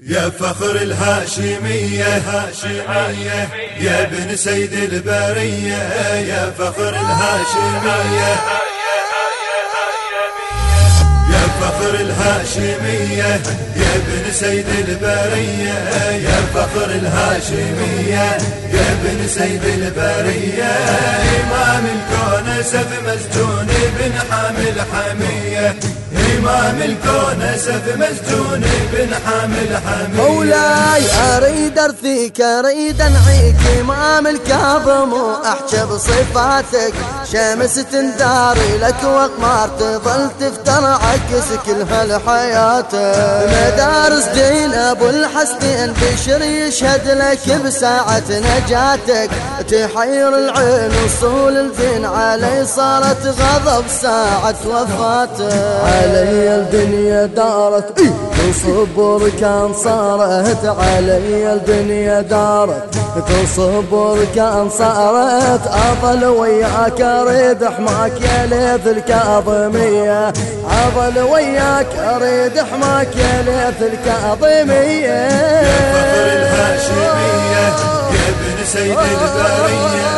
يا فخر الهاشمية هاشمية. يا ابن سيد البرية يا فخر الهاشمية. يا فخر الهاشمية يا ابن سيد البرية. يا فخر الهاشمية يا ابن سيد البرية. إمام الكون سف مسجون بن حامل حمية. إمام الكون سف مسجون بن حامل حمية مولاي أريد أرثيك أريد أنعيك. إمام الكاظم وأحجب بصفاتك شمس تنداري لك وقمار تظل تفتر عكس كل هالحياة مدارس دين أبو الحسنين بشر يشهد لك بساعة نجاتك. تحير العين وصول الدين علي صارت غضب ساعة وفاته علي الدنيا دارت تصبر كان صارت. علي الدنيا دارت تصبر كان صارت. أظل وياك أريد حماك يا ليث الكاظمية. أظل وياك أريد حماك يا ليث الكاظمية. يا فخر الهاشمية يا ابن سيد البرية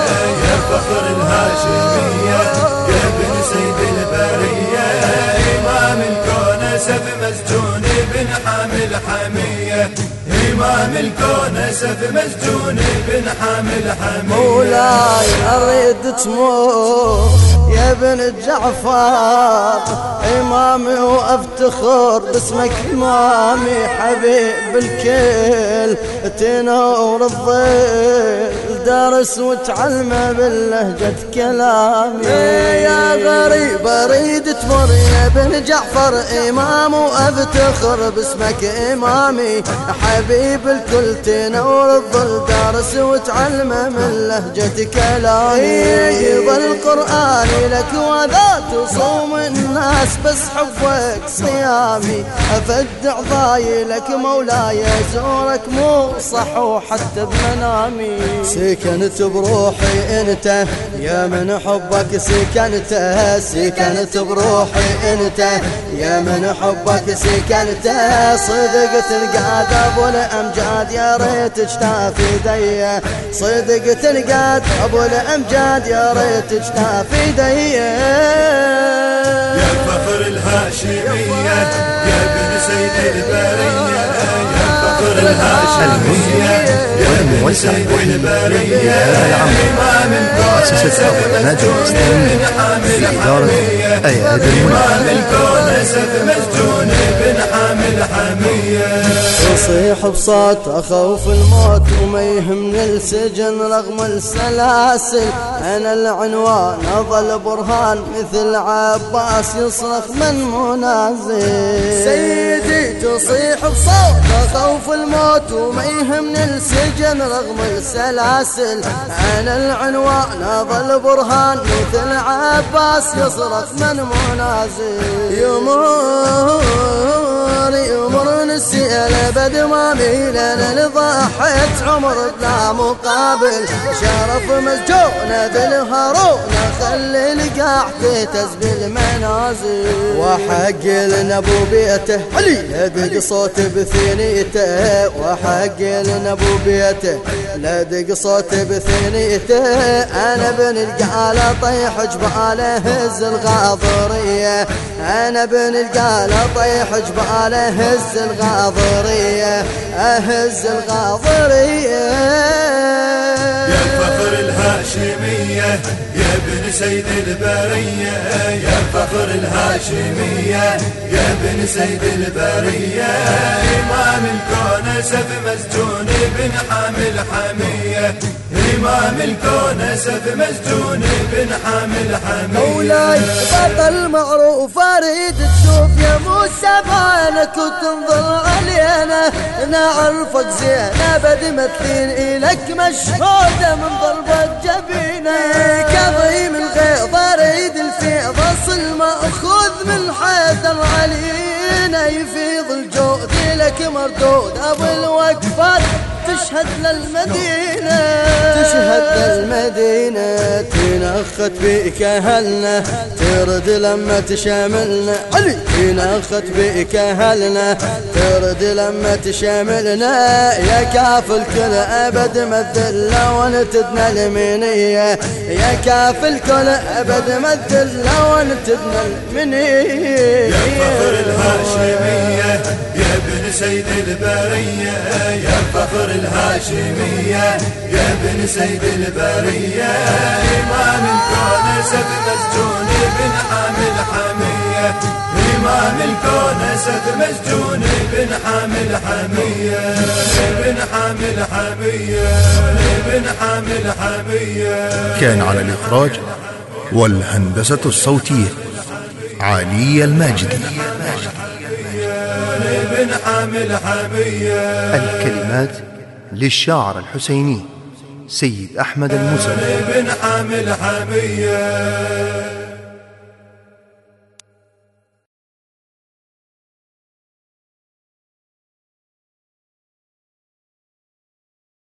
يا فخر الهاشمية يا ابن سيد البرية. إمام الكون سف مسجون بن حامل حمية. إمام الكون سف مسجون بن حامل حمية مولاي أريد تموت يا ابن جعفر. إمامي وأفتخر باسمك إمامي حبيب الكل. تنور الظل. درس وتعلمه باللهجة كلامي. يا غريب أريد تمر يا ابن جعفر إمام وأفتخر باسمك إمامي. حبيب الكل تنور الظل درس وتعلمه من لهجة كلامي يظل قرآني لك وذا تصوم الناس بس حبك صيامي. أفدع ضاي لك مولاي أزورك مو صح وحتى بمنامي. سكنت بروحي انت يا من حبك سكنت سكنت بروحي انت. يا من حبك سكنت صدق تنقاد ابو الامجاد يا ريت تشتافي دي. صدق تنقاد ابو الامجاد يا ريت تشتافي دي. يا فخر الهاشمية يا ابن سيد البرية. يا يا ابن سيد البرية إمام الكون مؤسسة النجم الإسلامي في إدارة أيادي المنى يصيح بصوت أخوف الموت وما يهمني السجن رغم السلاسل. أنا العنوان أظل برهان مثل عباس يصرخ من منازل. سيدي تصيح بصوت أخوف الموت وما يهمني السجن رغم السلاسل. أنا العنوان أظل برهان مثل عباس يصرخ من منازل. يمر يمر نسيل بد ما ميلنا لضحيت عمر بلا مقابل شرف مسجون بالهارون خلي القاع تهتز بالمنازل وحق لنا ابو بيته علي لدق صوت بثنيته وحق لنا ابو بيته لدق صوت بثنيته أنا بن القالة طيح جباله هز الغاضرية. أنا بن القالة طيح جباله هز الغاضرية. أهز الغاضرية. الهاشمية يا ابن سيد البرية يا فخر الهاشمية يا ابن سيد البرية. إمام الكون سف مسجون بن حامل حمية. إمام الكون سف مسجون بن حامل حمية مولاي بطل معروف أريد تشوف يا موسى بعينك وتنظر علينا. نعرفك زين ابد مثلين الك مشهودة من ضربة جبينه كظيم الغيظ أريد الفيض أصل ماخوذ من حيدر علينا يفيض الجود لك مردود أبو الوقفات تشهد للمدينة. تشهد للمدينة تنخت بك أهلنا ترد لما تشاملنا. علي! تنخت بك أهلنا ترد لما تشاملنا. يا كاف الكل أبد مثل ونتدنا المنية. يا كاف الكل أبد مثل ونتدنا المنية. يا فخر الهاشمية يا سيد البرية يا فخر الهاشمية. يا ابن سيد البرية إمام الكون سد مسجون بن حامل حمية. إمام الكون سد مسجون بن حامل حمية. بن حامل حمية بن حامل حمية. كان على الإخراج والهندسة الصوتية. علي الماجدي الكلمات للشاعر الحسيني سيد أحمد المسلم